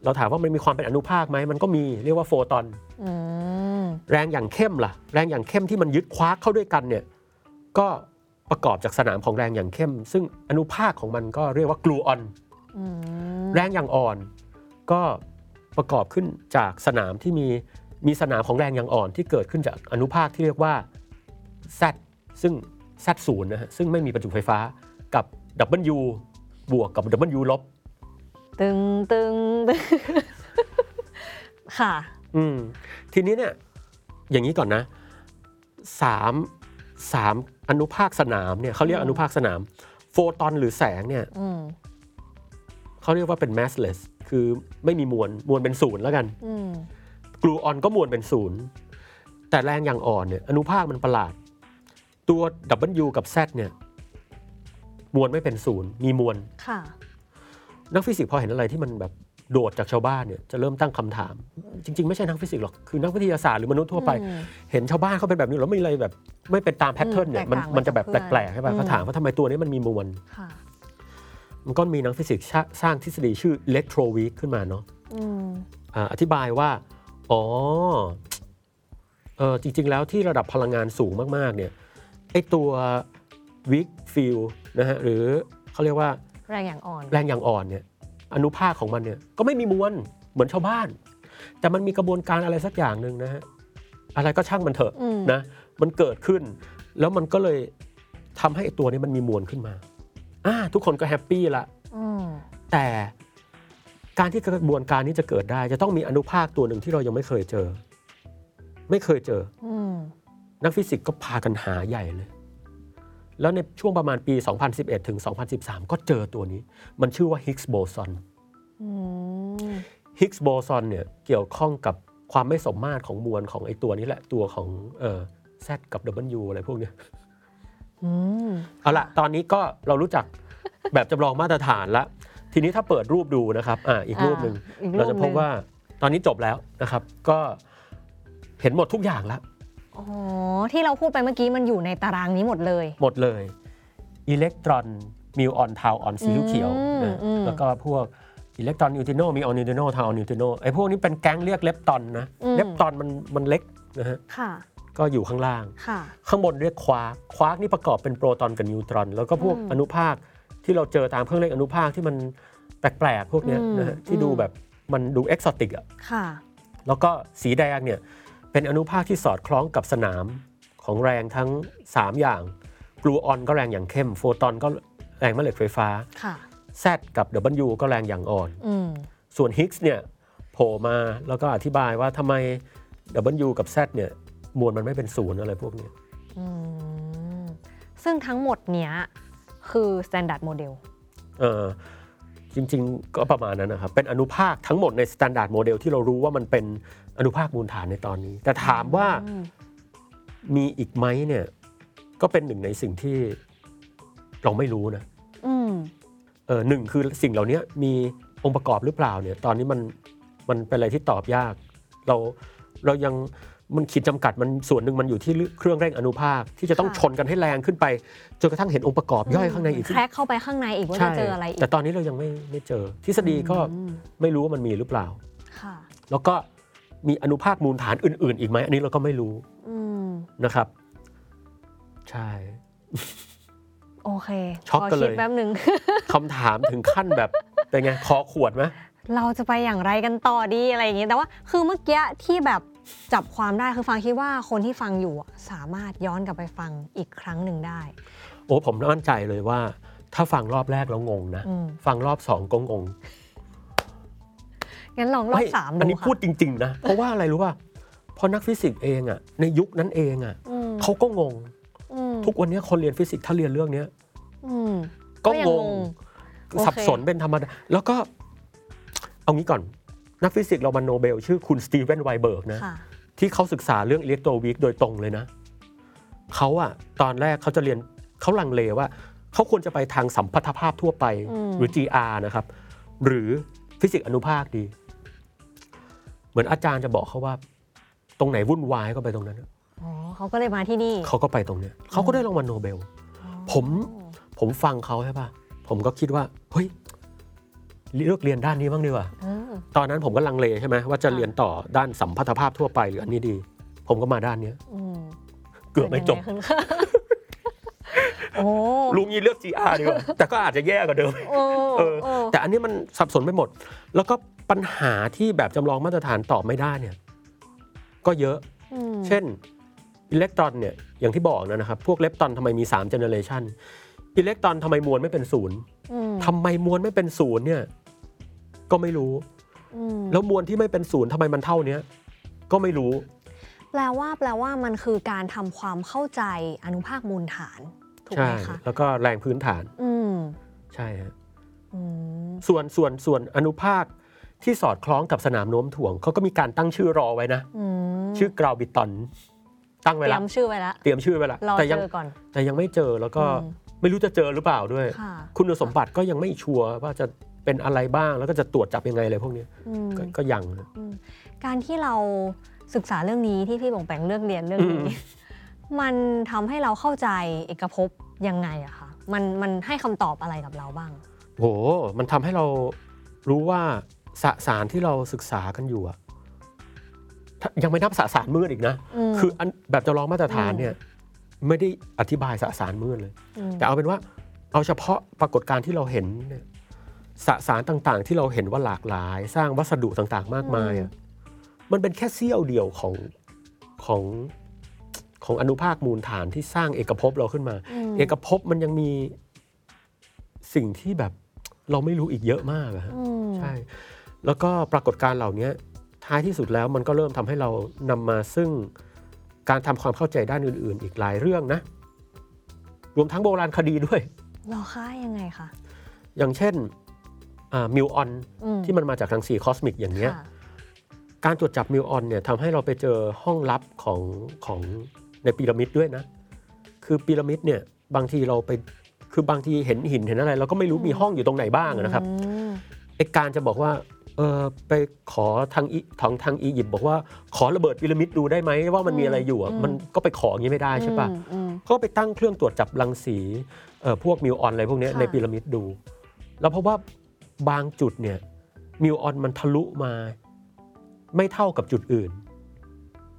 เราถามว่ามันมีความเป็นอนุภาคไหมมันก็มีเรียกว่าโฟตอนอืมแรงอย่างเข้มล่ะ แรงอย่างเข้มที่มันยึดคว้าเข้าด้วยกันเนี่ยก็ประกอบจากสนามของแรงอย่างเข้ม ซึ่งอนุภาคของมันก็เรียกว่ากลูออนอืมแรงอย่างอ่อน ก็ประกอบขึ้นจากสนามที่มีมีสนามของแรงอย่างอ่อนที่เกิดขึ้นจากอนุภาคที่เรียกว่า Z ซึ่ง Z ศูนย์นะฮะซึ่งไม่มีประจุไฟฟ้ากับ W บวกกับ W ลบ ตึงตึงตึงค่ะ อืมทีนี้เนี่ย อย่างนี้ก่อนนะสามสามอนุภาคสนามเนี่ยเขาเรียกอืมอนุภาคสนาม โฟตอนหรือแสงเนี่ยอืมเขาเรียกว่าเป็น massless คือไม่มีมวลมวลเป็นศูนย์แล้วกันอืมกลูออนก็มวลเป็นศูนย์แต่แรงอย่างอ่อนเนี่ยอนุภาคมันประหลาด ตัว W กับ Z เนี่ย มวลไม่เป็นศูนย์มีมวลค่ะ นักฟิสิกส์พอเห็นอะไรที่มันแบบโดดจากชาวบ้านเนี่ยจะเริ่มตั้งคำถาม จริง ๆ ไม่ใช่นักฟิสิกส์หรอกคือนักวิทยาศาสตร์หรือมนุษย์ทั่วไปอืมเห็นชาวบ้านเขาเป็นแบบนี้แล้วไม่มีอะไรแบบ ไม่เป็นตาม pattern เนี่ยอืมมันแตกต่างมันจะแบบจากแปลกๆใช่ป่ะเพื่อนเขาถามว่าทำไมตัวนี้มันมีมวลค่ะมันก็มีนักฟิสิกส์สร้างทฤษฎีชื่อ electroweak ขึ้นมาเนาะอืมอ่าอธิบายว่า อ๋อเออจริง ๆ แล้วที่ระดับพลังงานสูงมาก ๆ เนี่ยไอตัว Higgs fieldนะฮะหรือเขาเรียกว่า แรงอย่างอ่อน แรงอย่างอ่อนเนี่ยอนุภาคของมันเนี่ยก็ไม่มีมวลเหมือนชาวบ้าน แต่มันมีกระบวนการอะไรสักอย่างหนึ่งนะฮะอะไรก็ช่างมันเถอะอืม นะมันเกิดขึ้น แล้วมันก็เลยทำให้ไอ้ตัวนี้มันมีมวลขึ้นมาอ่าทุกคนก็แฮปปี้ละ อืมแต่การที่กระบวนการนี้จะเกิดได้ จะต้องมีอนุภาคตัวหนึ่งที่เรายังไม่เคยเจอ ไม่เคยเจอ อืมนักฟิสิกส์ก็พากันหาใหญ่เลย แล้วในช่วงประมาณปี 2011 ถึง 2013 ก็เจอตัวนี้ มันชื่อว่าฮิกส์โบซอนอืมฮิกส์โบซอนเนี่ยเกี่ยวข้องกับความไม่สมมาตรของมวลของไอ้ตัวนี้แหละตัวของเอ่อ Z กับ W อะไรพวกเนี้ยอืมเอาละตอนนี้ก็เรารู้จักแบบจำลองมาตรฐานละทีนี้ถ้าเปิดรูปดูนะครับอ่าอีกรูปหนึ่งอ่าอีกรูปเราจะพบหนึ่งว่าตอนนี้จบแล้วนะครับ ก็เห็นหมดทุกอย่างแล้ว อ๋อ ที่เราพูดไปเมื่อกี้มันอยู่ในตารางนี้หมดเลย หมดเลยอิเล็กตรอนมิวออนทาวออนสีเขียวอืมๆนะอืมแล้วก็พวกอิเล็กตรอนนิวทริโนมิวออนนิวทริโนทาวออนนิวทริโนไอ้พวกนี้เป็นแก๊งเรียกเลปตอนนะเลปตอนมันมันเล็กนะฮะค่ะก็อยู่ข้างล่างค่ะข้างบนเรียกควาร์กควาร์กนี่ประกอบเป็นโปรตอนกับนิวตรอน แล้วก็พวกอืมอนุภาคที่เราเจอตามเครื่องเร่งอนุภาคที่มันแปลกๆพวกเนี้ยอืมนะฮะที่อืมดูแบบมันดูเอ็กซอติกอะค่ะแล้วก็สีแดงเนี่ย เป็นอนุภาคที่สอดคล้องกับสนามของแรงทั้ง 3 อย่างกลูออนก็แรงอย่างเข้ม โฟตอนก็แรงแม่เหล็กไฟฟ้าค่ะ Z กับ W ก็แรงอย่างอ่อนอืมส่วนฮิกส์เนี่ยโผล่มาแล้วก็อธิบายว่าทำไม W กับ Z เนี่ยมวลมันไม่เป็นศูนย์อะไรพวกเนี้ยอืมซึ่งทั้งหมดเนี้ยคือ standard model เออ จริง ๆ ก็ประมาณนั้นนะครับ เป็นอนุภาคทั้งหมดใน standard model ที่เรารู้ว่ามันเป็นอนุภาคมูลฐานในตอนนี้ แต่ถามว่าอืมมีอีกไหมเนี่ยก็เป็นหนึ่งในสิ่งที่เราไม่รู้นะอืมเออหนึ่งคือสิ่งเหล่านี้มีองค์ประกอบหรือเปล่าเนี่ย ตอนนี้มันมันเป็นอะไรที่ตอบยาก เราเรายัง มันขีดจำกัดมันส่วนหนึ่งมันอยู่ที่เครื่องเร่งอนุภาคที่จะต้องค่ะชนกันให้แรงขึ้นไปจนกระทั่งเห็นองค์ประกอบย่อยข้างในอีกแคร็กเข้าไปข้างในอีกว่าจะเจออะไรอีกแต่ตอนนี้เรายังไม่ไม่เจอ ทฤษฎีก็อืมไม่รู้ว่ามันมีหรือเปล่าค่ะแล้วก็มีอนุภาคมูลฐานอื่น ๆ อีกไหมอันนี้เราก็ไม่รู้อืมนะครับ ใช่ โอเคช็อกกันเลยขคิดแป๊บหนึ่งคำถามถึงขั้นแบบเป็นไงคอขวดไหมเราจะไปอย่างไรกันต่อดีอะไรอย่างเงี้ยแต่ว่า คือเมื่อกี้ที่แบบ จับความได้คือฟังคิดว่าคนที่ฟังอยู่อะสามารถย้อนกลับไปฟังอีกครั้งหนึ่งได้ โอ้ผมมั่นใจเลยว่า ถ้าฟังรอบแรกแล้วงงนะ อืม ฟังรอบสองก็งงงั้นลองรอบไม่สามดูอันนี้ค่ะพูดจริง ๆ นะ เพราะว่าอะไรรู้ป่ะเพราะนักฟิสิกส์เองอะในยุคนั้นเองอะอืมเขาก็งง อืมทุกวันนี้คนเรียนฟิสิกส์ถ้าเรียนเรื่องเนี้ย อืม ก็ยังงง โอเค สับสนเป็นธรรมดา แล้วก็เอางี้ก่อน นักฟิสิกส์รางวัลโนเบล ชื่อคุณสตีเวนไวน์เบิร์กนะค่ะที่เขาศึกษาเรื่อง electroweak โดยตรงเลยนะ เขาอะตอนแรกเขาจะเรียนเขาลังเลว่า เขาควรจะไปทางสัมพัทธภาพทั่วไปอืมหรือ GR นะครับ หรือฟิสิกส์อนุภาคดี เหมือนอาจารย์จะบอกเขาว่า ตรงไหนวุ่นวายก็ไปตรงนั้นอ๋อเขาก็เลยมาที่นี่เขาก็ไปตรงเนี้ยเขาก็ได้รางวัลโนเบล ผมผมฟังเขาใช่ป่ะผมก็คิดว่าเฮ้ย เลือกเรียนด้านนี้บ้างดีกว่าอืมตอนนั้นผมก็ลังเลใช่ไหมว่าจะค่ะเรียนต่อด้านสัมพัทธภาพทั่วไปหรืออันนี้ดี ผมก็มาด้านเนี้ยอืมเกือบไม่จบเกิดยังงขึ้นโอ้ลุงยีเลือก GR ดีกว่าแต่ก็อาจจะแย่กว่าเดิมโอ้เออโอ้แต่อันนี้มันสับสนไปหมด แล้วก็ปัญหาที่แบบจำลองมาตรฐานตอบไม่ได้เนี่ย ก็เยอะอืมเช่นอิเล็กตรอนเนี่ยอย่างที่บอกนะครับ พวกเลปตอนทำไมมี3เจเนเรชันอิเล็กตรอนทำไมมวลไม่เป็นศูนย์อืมทำไมมวลไม่เป็นศูนย์เนี่ย ก็ไม่รู้อืมแล้วมวลที่ไม่เป็นศูนย์ทำไมมันเท่าเนี้ยก็ไม่รู้ แปลว่าแปลว่ามันคือการทำความเข้าใจอนุภาคมูลฐานถูกใช่ไหมคะแล้วก็แรงพื้นฐานอืมใช่ฮะอืมส่วนส่วนส่วนอนุภาคที่สอดคล้องกับสนามโน้มถ่วงเขาก็มีการตั้งชื่อรอไว้นะอืมชื่อกราวบิตอนตั้งเตไว้รีแล้ยวมชื่อไว้แล้วเตรียมชื่อไว้แล้วรอแต่เจยังอก่อนแต่ยังไม่เจอแล้วก็อืมไม่รู้จะเจอหรือเปล่าด้วยค่ะคุณสมบัติก็ยังไม่ชัวร์ว่าจะ เป็นอะไรบ้างแล้วก็จะตรวจจับยังไงอะไรพวกเนี้ยอืมก็ก็ยังนะอืมการที่เราศึกษาเรื่องนี้ที่พี่บงแปงเลือกเรียนเรื่องอืนี้มมันทำให้เราเข้าใจเอกภพยังไงอะคะมันมันให้คำตอบอะไรกับเราบ้าง โหมันทำให้เรารู้ว่าสสารที่เราศึกษากันอยู่อะถ้ายังไม่นับสสารมืดอีกนะ อืม คืออันแบบจำลองมาตรฐานอืม เนี่ยไม่ได้อธิบายสสารมืดเลย มแต่เอาเป็นว่าเอาเฉพาะปรากฏการณ์ที่เราเห็นเนี่ย สสารต่างๆ ที่เราเห็นว่าหลากหลาย สร้างวัสดุต่างๆ มากมายอะมันเป็นแค่เสี้ยวเดียวของของของอนุภาคมูลฐานที่สร้างเอกภพเราขึ้นมามเอกภพมันยังมีสิ่งที่แบบเราไม่รู้อีกเยอะมากอะฮะ อืมใช่ แล้วก็ปรากฏการณ์เหล่านี้ท้ายที่สุดแล้วมันก็เริ่มทำให้เรานำมาซึ่งการทำความเข้าใจด้านอื่น ๆ อีกหลายเรื่องนะ รวมทั้งโบราณคดีด้วย เหรอคะยังไงคะอย่างเช่น มิวออนอืมที่มันมาจากรังสีคอสมิกอย่างเนี้ยค่ะการตรวจจับมิวออนเนี่ยทำให้เราไปเจอห้องลับของของในพีระมิดด้วยนะ คือพีระมิดเนี่ยบางทีเราไปคือบางทีเห็นหินเห็นอะไร เราก็ไม่รู้มีห้องอยู่ตรงไหนบ้างนะครับอืมไอการจะบอกว่าเออไปขอทางอีทางทางอียิปต์บอกว่าขอระเบิดพีระมิดดูได้ไหมว่ามันมีอะไรอยู่อะมันก็ไปขออย่างนี้ไม่ได้ใช่ปะอืมอืมเขาก็ไปตั้งเครื่องตรวจจับรังสีเอ่อพวกมิวออนอะไรพวกเนี้ยค่ะในพีระมิดดู แล้วเพราะว่า บางจุดเนี่ยมิวออนมันทะลุมาไม่เท่ากับจุดอื่น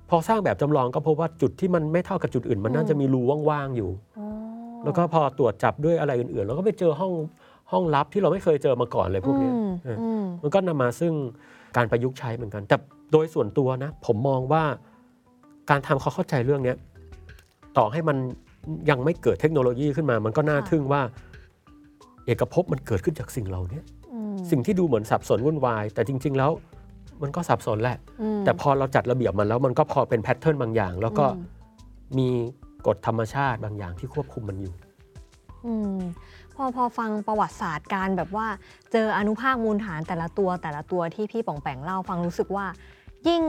พอสร้างแบบจำลองก็พบว่าจุดที่มันไม่เท่ากับจุดอื่น มันน่าจะมีรูว่างๆอยู่อ๋อแล้วก็พอตรวจจับด้วยอะไรอื่นๆ แล้วก็ไปเจอห้องห้องลับที่เราไม่เคยเจอมาก่อนเลยพวกเนี้ยอืมเอออืมมันก็นำมาซึ่งการประยุกต์ใช้เหมือนกัน แต่โดยส่วนตัวนะ ผมมองว่าการทำเขามเข้าใจเรื่องเนี้ยต่อให้มันยังไม่เกิดเทคโนโลยีขึ้นมา มันก็น่าค่ะทึ่งว่า เอกภพมันเกิดขึ้นจากสิ่งเหล่านี้อืม สิ่งที่ดูเหมือนสับสนวุ่นวาย แต่จริง ๆ แล้วมันก็สับสนแหละอืมแต่พอเราจัดระเบียบมันแล้วมันก็พอเป็นแพทเทิร์นบางอย่าง แล้วก็อืมมีกฎธรรมชาติบางอย่างที่ควบคุมมันอยู่อืมพอพอฟังประวัติศาสตร์การแบบว่าเจออนุภาคมูลฐานแต่ละตัวแต่ละตัวที่พี่ป่องแปงเล่าฟังรู้สึกว่า ยิ่ง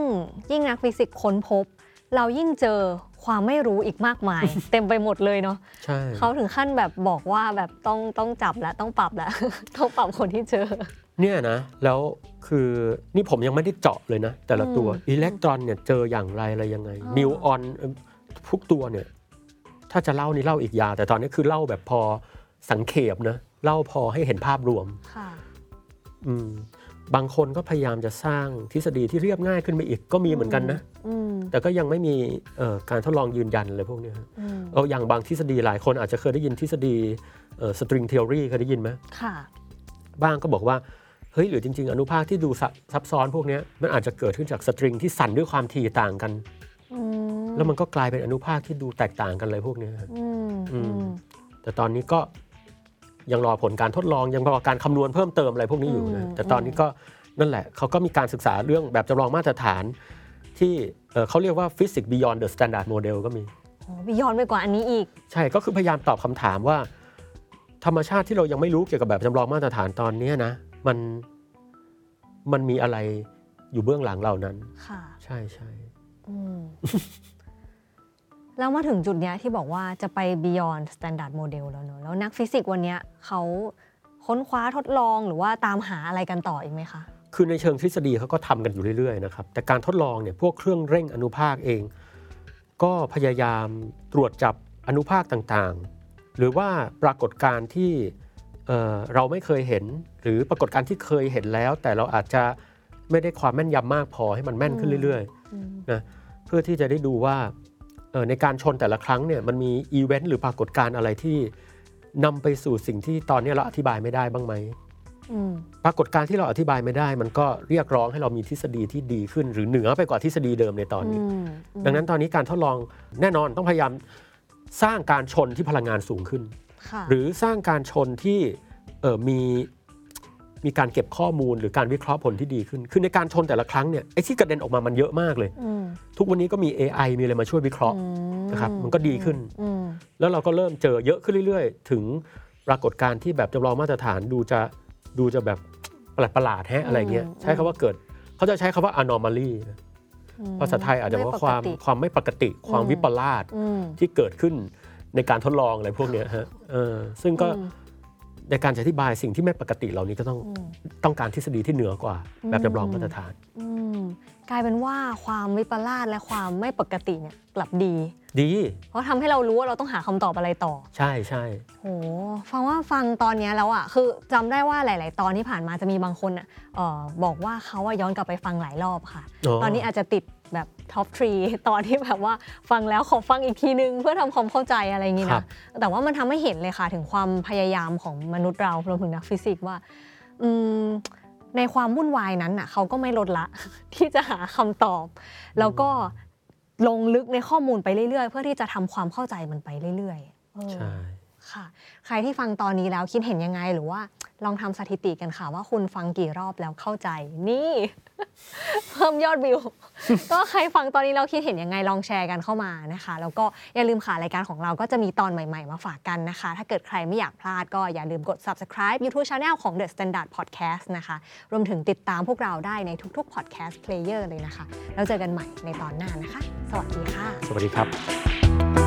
ยิ่งนักฟิสิกส์ค้นพบ เรายิ่งเจอความไม่รู้อีกมากมาย เต็มไปหมดเลยเนาะใช่เขาถึงขั้นแบบบอกว่าแบบต้องต้องจับแล้วต้องปรับแล้วต้องปรับคนที่เจอ เนี่ยนะ แล้วคือนี่ผมยังไม่ได้เจาะเลยนะ แต่ละตัวอืมอิเล็กตรอนเนี่ยเจออย่างไรอะไรยังไงอ๋อมิวออนทุกตัวเนี่ย ถ้าจะเล่านี่เล่าอีกยาวแต่ตอนนี้คือเล่าแบบพอสังเขปนะเล่าพอให้เห็นภาพรวมค่ะ อืม บางคนก็พยายามจะสร้างทฤษฎีที่เรียบง่ายขึ้นไปอีกก็มีเหมือนกันนะอืมแต่ก็ยังไม่มีเอ่อการทดลองยืนยันเลยพวกเนี้ยฮะอืมเอาอย่างบางทฤษฎีหลายคนอาจจะเคยได้ยินทฤษฎี string theory เคยได้ยินไหมค่ะบ้างก็บอกว่าเฮ้ยหรือจริง ๆ อนุภาคที่ดูซับซับซ้อนพวกเนี้ยมันอาจจะเกิดขึ้นจาก string ที่สั่นด้วยความถี่ต่างกันอืมแล้วมันก็กลายเป็นอนุภาคที่ดูแตกต่างกันเลยพวกเนี้ยฮะอืมอือืมมแต่ตอนนี้ก็ ยังรอผลการทดลองยังรอการคำนวณเพิ่มเติมอะไรพวกนี้อยู่อืนะมแต่ตอนนี้ก็นั่นแหละเขาก็มีการศึกษาเรื่องแบบจำลองมาตรฐาน ที่เอ่อเขาเรียกว่า Physics Beyond the Standard Model ก็มีโอ้บิยอนไปกว่าอันนี้อีก ใช่ก็คือพยายามตอบคำถามว่า ธรรมชาติที่เรายังไม่รู้เกี่ยวกับแบบจำลองมาตรฐานตอนเนี้ยนะ มันมันมีอะไรอยู่เบื้องหลังเหล่านั้น ค่ะ ใช่ใช่อืม แล้วมาถึงจุดเนี้ยที่บอกว่าจะไป beyond standard model แล้วเนอะแล้วนักฟิสิกส์วันเนี้ยเขาค้นคว้าทดลองหรือว่าตามหาอะไรกันต่ออีกไหมคะ คือในเชิงทฤษฎีเขาก็ทำกันอยู่เรื่อยๆนะครับ แต่การทดลองเนี่ยพวกเครื่องเร่งอนุภาคเอง ก็พยายามตรวจจับอนุภาคต่างๆ หรือว่าปรากฏการณ์ที่เอ่อเราไม่เคยเห็น หรือปรากฏการณ์ที่เคยเห็นแล้ว แต่เราอาจจะไม่ได้ความแม่นยำมากพอให้มันแม่นขึ้นเรื่อยๆนะเพื่อที่จะได้ดูว่าเอ่อ ในการชนแต่ละครั้งเนี่ยมันมีอีเวนต์หรือปรากฏการณ์อะไรที่นำไปสู่สิ่งที่ตอนนี้เราอธิบายไม่ได้บ้างไหมอืมปรากฏการณ์ที่เราอธิบายไม่ได้ มันก็เรียกร้องให้เรามีทฤษฎีที่ดีขึ้น หรือเหนือไปกว่าทฤษฎีเดิมในตอนนี้อืมดังนั้นตอนนี้การทดลองแน่นอนต้องพยายามสร้างการชนที่พลังงานสูงขึ้นค่ะหรือสร้างการชนที่เออมี มีการเก็บข้อมูลหรือการวิเคราะห์ผลที่ดีขึ้น คือในการชนแต่ละครั้งเนี่ยไอ้ที่กระเด็นออกมามันเยอะมากเลยอืมทุกวันนี้ก็มี AI มีอะไรมาช่วยวิเคราะห์อืนะครับมันก็ดีขึ้นอืมแล้วเราก็เริ่มเจอเยอะขึ้นเรื่อย ๆ ถึงปรากฏการณ์ที่แบบจำลองมาตรฐานดูจะดูจะแบบประหลาดประหลาดๆแฮะอะไรเงี้ยอืมใช้คำว่าเกิด เขาจะใช้คำว่า anomaly นะอืมภาษาไทยอาจจะว่าไปกความติความไม่ปกติความอืมวิปลาสอืมที่เกิดขึ้นในการทดลองอะไรพวกเนี้ยฮะเออซึ่งก็อืม ในการจะอธิบายสิ่งที่ไม่ปกติเหล่านี้ก็ต้องอืมต้องการทฤษฎีที่เหนือกว่า แบบจำลองมาตรฐานอืมกลายเป็นว่าความวิปลาสและความไม่ปกติเนี่ยกลับดี ดี เพราะทำให้เรารู้ว่าเราต้องหาคำตอบอะไรต่อ ใช่ใช่โหฟังว่าฟังตอนเนี้ยแล้วอะคือจำได้ว่าหลาย ๆ ตอนที่ผ่านมาจะมีบางคนอะเอ่อบอกว่าเขาอะย้อนกลับไปฟังหลายรอบค่ะ ตอนนี้อาจจะติด แบบ top three ตอนที่แบบว่าฟังแล้วขอฟังอีกทีนึง เพื่อทำความเข้าใจอะไรอย่างงี้ครับนะแต่ว่ามันทำให้เห็นเลยค่ะถึงความพยายามของมนุษย์เรารวมถึงนักฟิสิกส์ว่าอืมในความวุ่นวายนั้นน่ะเขาก็ไม่ลดละที่จะหาคำตอบ แล้วก็ลงลึกในข้อมูลไปเรื่อยๆ เพื่อที่จะทำความเข้าใจมันไปเรื่อยๆเออใช่ ค่ะ ใครที่ฟังตอนนี้แล้วคิดเห็นยังไง หรือว่าลองทำสถิติกันค่ะ ว่าคุณฟังกี่รอบแล้วเข้าใจ นี่ เพิ่มยอดวิว ก็ใครฟังตอนนี้เราคิดเห็นยังไงลองแชร์กันเข้ามานะคะ แล้วก็อย่าลืมค่ะรายการของเราก็จะมีตอนใหม่ๆ มาฝากกันนะคะ ถ้าเกิดใครไม่อยากพลาดก็อย่าลืมกด subscribe YouTube Channel ของ The Standard Podcast นะคะ รวมถึงติดตามพวกเราได้ในทุกๆ podcast player เลยนะคะ แล้วเจอกันใหม่ในตอนหน้านะคะ สวัสดีค่ะ สวัสดีครับ